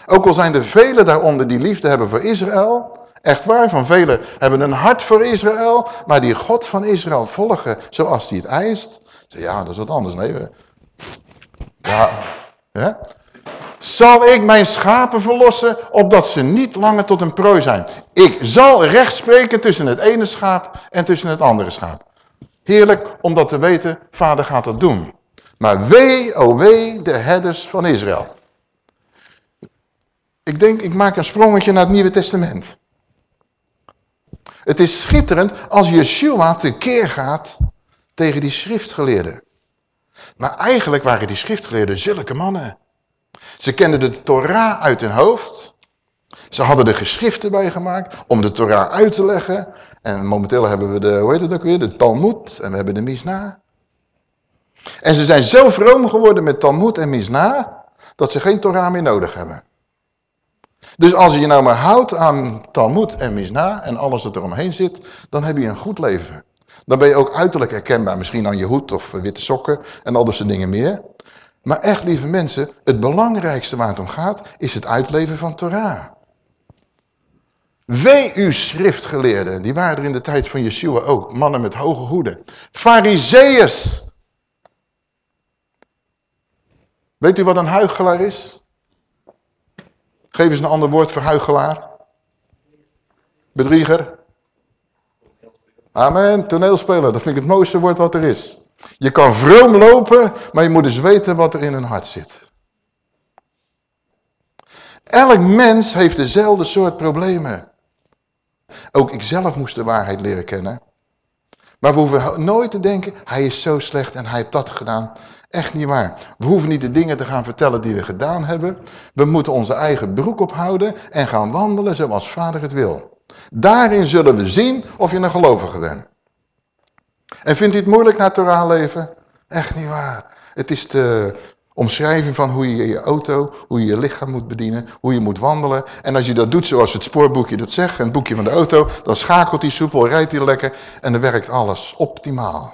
Ook al zijn er velen daaronder die liefde hebben voor Israël. Echt waar, van velen hebben een hart voor Israël. Maar die God van Israël volgen zoals hij het eist. Ja, dat is wat anders. Nee, ja, hè? Zal ik mijn schapen verlossen, opdat ze niet langer tot een prooi zijn. Ik zal recht spreken tussen het ene schaap en tussen het andere schaap. Heerlijk om dat te weten, vader gaat dat doen. Maar wee, oh wee, de herders van Israël. Ik denk, ik maak een sprongetje naar het Nieuwe Testament. Het is schitterend als Yeshua tekeer gaat tegen die schriftgeleerden. Maar eigenlijk waren die schriftgeleerden zulke mannen. Ze kenden de Torah uit hun hoofd. Ze hadden er geschriften bij gemaakt om de Torah uit te leggen. En momenteel hebben we de, hoe heet het ook weer, de Talmud en we hebben de Misna. En ze zijn zo vroom geworden met Talmud en Misna, dat ze geen Torah meer nodig hebben. Dus als je je nou maar houdt aan Talmud en Misna en alles wat er omheen zit, dan heb je een goed leven. Dan ben je ook uiterlijk herkenbaar, misschien aan je hoed of witte sokken en al dat soort dingen meer. Maar echt, lieve mensen, het belangrijkste waar het om gaat, is het uitleven van Torah. Wee u schriftgeleerden, die waren er in de tijd van Yeshua ook, mannen met hoge hoeden. Fariseërs. Weet u wat een huigelaar is? Geef eens een ander woord voor huigelaar. Bedrieger. Amen, toneelspeler, dat vind ik het mooiste woord wat er is. Je kan vroom lopen, maar je moet eens weten wat er in hun hart zit. Elk mens heeft dezelfde soort problemen. Ook ikzelf moest de waarheid leren kennen. Maar we hoeven nooit te denken, hij is zo slecht en hij heeft dat gedaan. Echt niet waar. We hoeven niet de dingen te gaan vertellen die we gedaan hebben. We moeten onze eigen broek ophouden en gaan wandelen zoals vader het wil. Daarin zullen we zien of je een gelovige bent. En vindt u het moeilijk naar Torah leven? Echt niet waar. Het is de omschrijving van hoe je je auto, hoe je je lichaam moet bedienen, hoe je moet wandelen. En als je dat doet zoals het spoorboekje dat zegt, het boekje van de auto, dan schakelt hij soepel, rijdt hij lekker en dan werkt alles optimaal.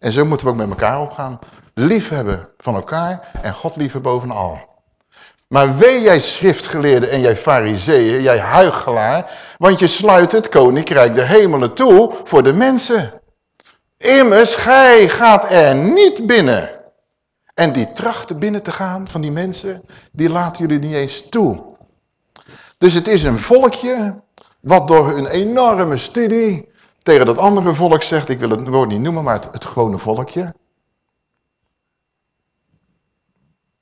En zo moeten we ook met elkaar opgaan. Liefhebben van elkaar en God lieven bovenal. Maar wee jij schriftgeleerde en jij fariseeën, jij huigelaar, want je sluit het koninkrijk de hemelen toe voor de mensen. Immers, gij gaat er niet binnen. En die trachten binnen te gaan van die mensen, die laten jullie niet eens toe. Dus het is een volkje wat door een enorme studie tegen dat andere volk zegt, ik wil het woord niet noemen, maar het, gewone volkje.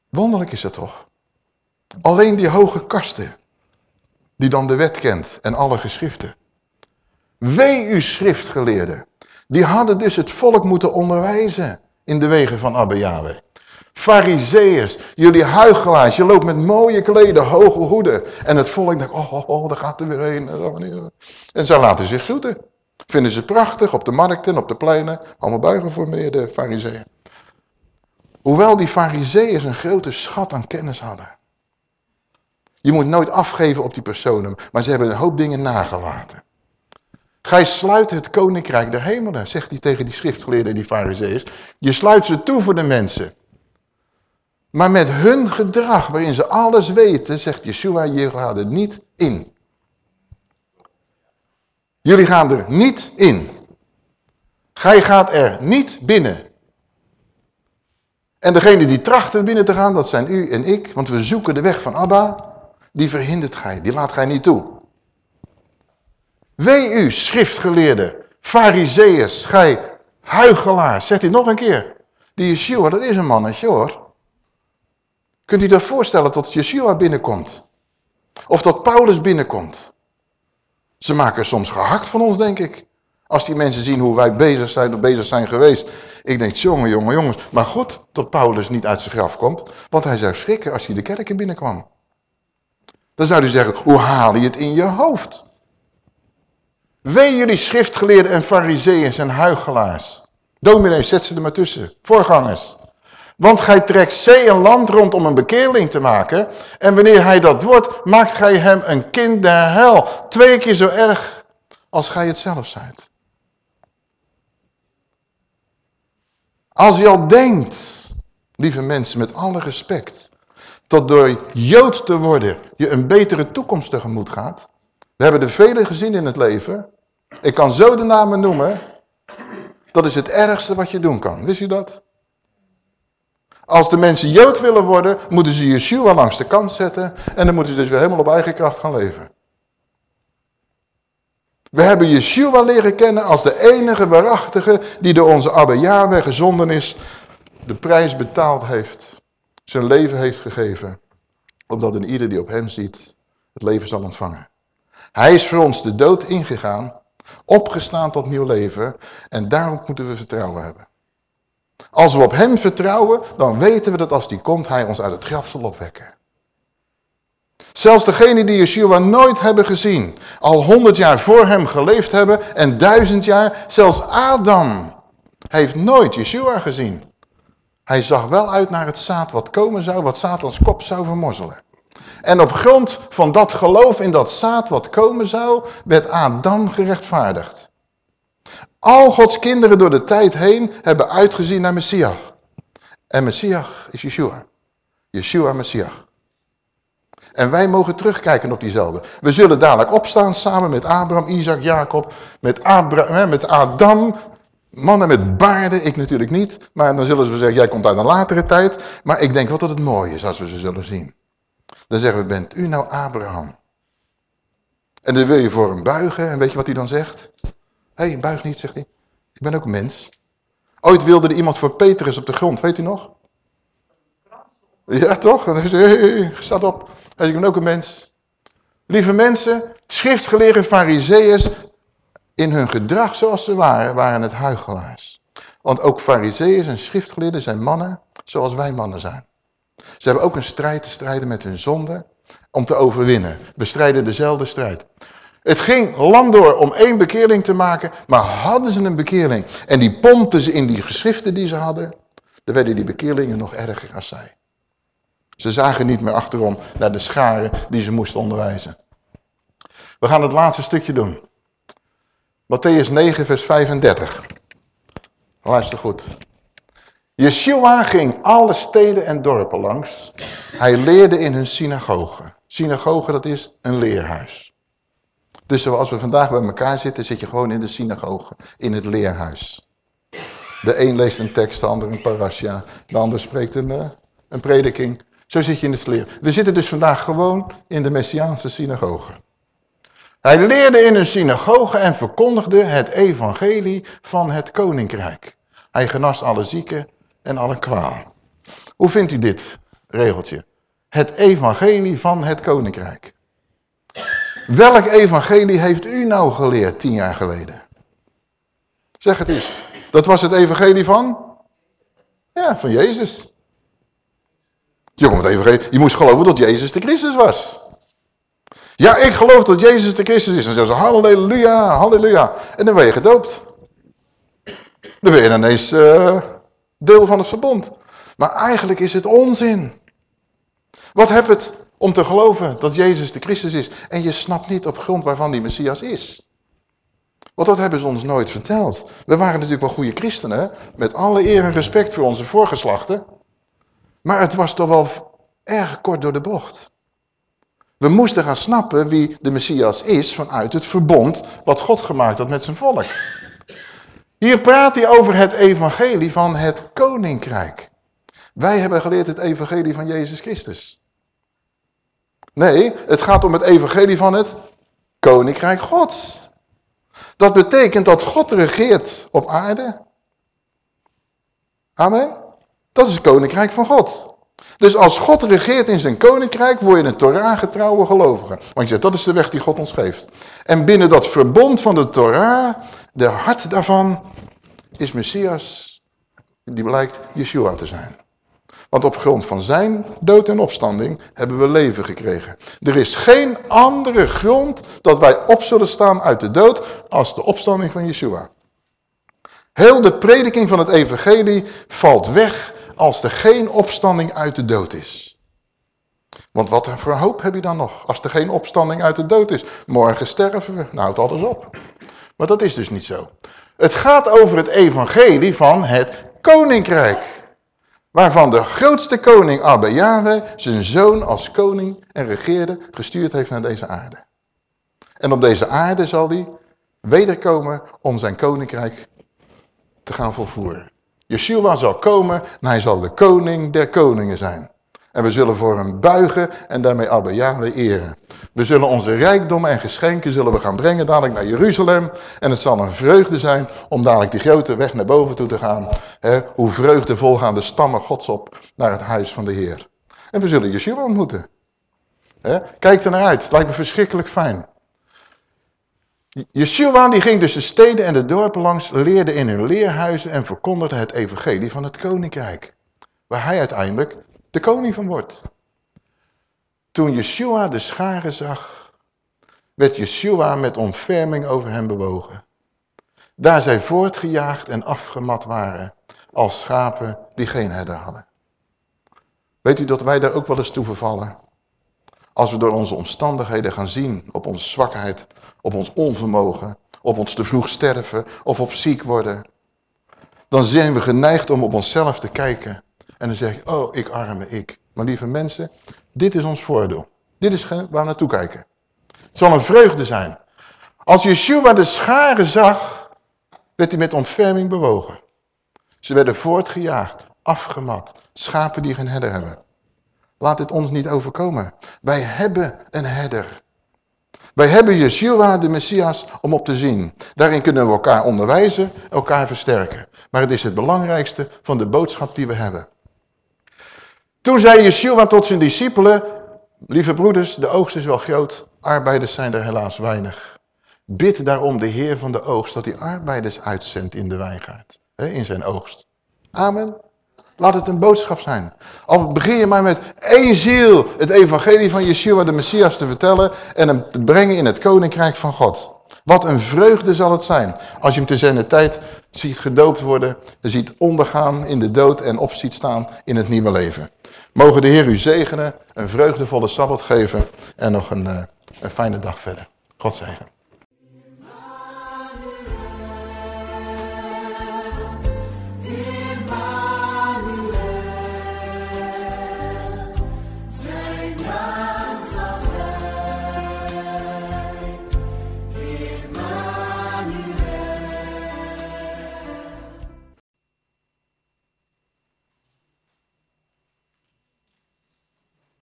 Wonderlijk is het toch? Alleen die hoge kasten, die dan de wet kent en alle geschriften. Wee u schriftgeleerden, die hadden dus het volk moeten onderwijzen in de wegen van Abba Yahweh. Fariseërs, jullie huigelaars, je loopt met mooie kleden, hoge hoeden. En het volk denkt, oh, oh, oh daar gaat er weer een. En zij laten zich groeten. Vinden ze prachtig op de markten, op de pleinen. Allemaal buigen voor meneer de. Hoewel die fariseeërs een grote schat aan kennis hadden. Je moet nooit afgeven op die personen, maar ze hebben een hoop dingen nagelaten. Gij sluit het koninkrijk der hemelen, zegt hij tegen die schriftgeleerden, die fariseeërs. Je sluit ze toe voor de mensen. Maar met hun gedrag, waarin ze alles weten, zegt Yeshua, je gaat er niet in. Jullie gaan er niet in. Gij gaat er niet binnen. En degene die trachten binnen te gaan, dat zijn u en ik, want we zoeken de weg van Abba, die verhindert gij, die laat gij niet toe. Wee u, schriftgeleerden, fariseeërs, gij Huigelaar, zegt hij nog een keer. Die Yeshua, dat is een mannetje hoor. Kunt u dat voorstellen tot Yeshua binnenkomt? Of dat Paulus binnenkomt? Ze maken soms gehakt van ons, denk ik. Als die mensen zien hoe wij bezig zijn of bezig zijn geweest. Ik denk, jongen, jongen, jongens. Maar goed dat Paulus niet uit zijn graf komt. Want hij zou schrikken als hij de kerk in binnenkwam. Dan zou hij zeggen, hoe haal je het in je hoofd? Wee jullie schriftgeleerden en fariseeërs en huigelaars. Dominee, zet ze er maar tussen. Voorgangers. Want gij trekt zee en land rond om een bekeerling te maken. En wanneer hij dat wordt, maakt gij hem een kind der hel. Twee keer zo erg als gij het zelf zijt. Als je al denkt, lieve mensen, met alle respect, dat door Jood te worden je een betere toekomst tegemoet gaat. We hebben er vele gezien in het leven. Ik kan zo de namen noemen. Dat is het ergste wat je doen kan. Wist u dat? Als de mensen Jood willen worden, moeten ze Yeshua langs de kant zetten. En dan moeten ze dus weer helemaal op eigen kracht gaan leven. We hebben Yeshua leren kennen als de enige waarachtige die door onze Abba Yahweh gezonden is. De prijs betaald heeft. Zijn leven heeft gegeven. Opdat een ieder die op hem ziet het leven zal ontvangen. Hij is voor ons de dood ingegaan. Opgestaan tot nieuw leven. En daarop moeten we vertrouwen hebben. Als we op hem vertrouwen, dan weten we dat als die komt, hij ons uit het graf zal opwekken. Zelfs degenen die Yeshua nooit hebben gezien, al honderd jaar voor hem geleefd hebben en duizend jaar, zelfs Adam heeft nooit Yeshua gezien. Hij zag wel uit naar het zaad wat komen zou, wat Satans kop zou vermorzelen. En op grond van dat geloof in dat zaad wat komen zou, werd Adam gerechtvaardigd. Al Gods kinderen door de tijd heen hebben uitgezien naar Messias. En Messias is Yeshua. Yeshua Messias. En wij mogen terugkijken op diezelfde. We zullen dadelijk opstaan samen met Abraham, Isaac, Jacob, met, Abraham, met Adam, mannen met baarden, ik natuurlijk niet. Maar dan zullen ze zeggen, jij komt uit een latere tijd. Maar ik denk wel dat het mooi is als we ze zullen zien. Dan zeggen we, bent u nou Abraham? En dan wil je voor hem buigen. En weet je wat hij dan zegt? Hé, hey, buig niet, zegt hij. Ik ben ook een mens. Ooit wilde er iemand voor Petrus op de grond, weet u nog? Ja, toch? En dan zegt hij, staat op. Hij ik ben ook een mens. Lieve mensen, schriftgeleerde fariseeërs, in hun gedrag zoals ze waren, waren het huigelaars. Want ook fariseeërs en schriftgeleerden zijn mannen zoals wij mannen zijn. Ze hebben ook een strijd te strijden met hun zonde om te overwinnen. We strijden dezelfde strijd. Het ging lang door om één bekeerling te maken, maar hadden ze een bekeerling en die pompten ze in die geschriften die ze hadden, dan werden die bekeerlingen nog erger als zij. Ze zagen niet meer achterom naar de scharen die ze moesten onderwijzen. We gaan het laatste stukje doen. Matthäus 9 vers 35. Luister goed. Yeshua ging alle steden en dorpen langs. Hij leerde in hun synagogen. Synagoge, dat is een leerhuis. Dus zoals we vandaag bij elkaar zitten, zit je gewoon in de synagoge, in het leerhuis. De een leest een tekst, de ander een parasha, de ander spreekt een, eh, een prediking. Zo zit je in het leer. We zitten dus vandaag gewoon in de Messiaanse synagoge. Hij leerde in een synagoge en verkondigde het evangelie van het koninkrijk. Hij genas alle zieken en alle kwaal. Hoe vindt u dit regeltje? Het evangelie van het koninkrijk. Welk evangelie heeft u nou geleerd tien jaar geleden? Zeg het eens. Dat was het evangelie van? Ja, van Jezus. Je, evangelie, je moest geloven dat Jezus de Christus was. Ja, ik geloof dat Jezus de Christus is. En zeggen ze, halleluja, halleluja. En dan ben je gedoopt. Dan ben je ineens uh, deel van het verbond. Maar eigenlijk is het onzin. Wat heb het om te geloven dat Jezus de Christus is. En je snapt niet op grond waarvan die Messias is. Want dat hebben ze ons nooit verteld. We waren natuurlijk wel goede christenen, met alle eer en respect voor onze voorgeslachten. Maar het was toch wel erg kort door de bocht. We moesten gaan snappen wie de Messias is vanuit het verbond wat God gemaakt had met zijn volk. Hier praat hij over het evangelie van het koninkrijk. Wij hebben geleerd het evangelie van Jezus Christus. Nee, het gaat om het evangelie van het koninkrijk gods. Dat betekent dat God regeert op aarde. Amen. Dat is het koninkrijk van God. Dus als God regeert in zijn koninkrijk, word je een Torah getrouwe gelovige. Want je zegt, dat is de weg die God ons geeft. En binnen dat verbond van de Torah, de hart daarvan, is Messias, die blijkt Yeshua te zijn. Want op grond van zijn dood en opstanding hebben we leven gekregen. Er is geen andere grond dat wij op zullen staan uit de dood als de opstanding van Yeshua. Heel de prediking van het evangelie valt weg als er geen opstanding uit de dood is. Want wat voor hoop heb je dan nog als er geen opstanding uit de dood is? Morgen sterven we, nou het alles op. Maar dat is dus niet zo. Het gaat over het evangelie van het koninkrijk. Waarvan de grootste koning Abba zijn zoon als koning en regeerder gestuurd heeft naar deze aarde. En op deze aarde zal hij wederkomen om zijn koninkrijk te gaan volvoeren. Yeshua zal komen en hij zal de koning der koningen zijn. En we zullen voor hem buigen en daarmee Abba Yahweh eren. We zullen onze rijkdommen en geschenken zullen we gaan brengen dadelijk naar Jeruzalem. En het zal een vreugde zijn om dadelijk die grote weg naar boven toe te gaan. Hoe vreugdevol gaan de stammen gods op naar het huis van de Heer. En we zullen Yeshua ontmoeten. Kijk er naar uit, het lijkt me verschrikkelijk fijn. Yeshua die ging dus de steden en de dorpen langs, leerde in hun leerhuizen en verkondigde het evangelie van het koninkrijk. Waar hij uiteindelijk de koning van wordt. Toen Yeshua de scharen zag, werd Yeshua met ontferming over hem bewogen. Daar zij voortgejaagd en afgemat waren, als schapen die geen herder hadden. Weet u dat wij daar ook wel eens toe vervallen? Als we door onze omstandigheden gaan zien op onze zwakheid, op ons onvermogen, op ons te vroeg sterven of op ziek worden. Dan zijn we geneigd om op onszelf te kijken. En dan zeg je, oh ik arme ik. Maar lieve mensen, dit is ons voordeel. Dit is waar we naartoe kijken. Het zal een vreugde zijn. Als Yeshua de scharen zag, werd hij met ontferming bewogen. Ze werden voortgejaagd, afgemat. Schapen die geen herder hebben. Laat dit ons niet overkomen. Wij hebben een herder. Wij hebben Yeshua, de Messias, om op te zien. Daarin kunnen we elkaar onderwijzen, elkaar versterken. Maar het is het belangrijkste van de boodschap die we hebben. Toen zei Yeshua tot zijn discipelen, lieve broeders, de oogst is wel groot, arbeiders zijn er helaas weinig. Bid daarom de Heer van de oogst dat hij arbeiders uitzendt in de wijngaard, in zijn oogst. Amen. Laat het een boodschap zijn. Al begin je maar met één ziel het evangelie van Yeshua de Messias te vertellen en hem te brengen in het koninkrijk van God. Wat een vreugde zal het zijn als je hem te zijn tijd ziet gedoopt worden, ziet ondergaan in de dood en op ziet staan in het nieuwe leven. Mogen de Heer u zegenen, een vreugdevolle Sabbat geven en nog een, uh, een fijne dag verder. God zegen.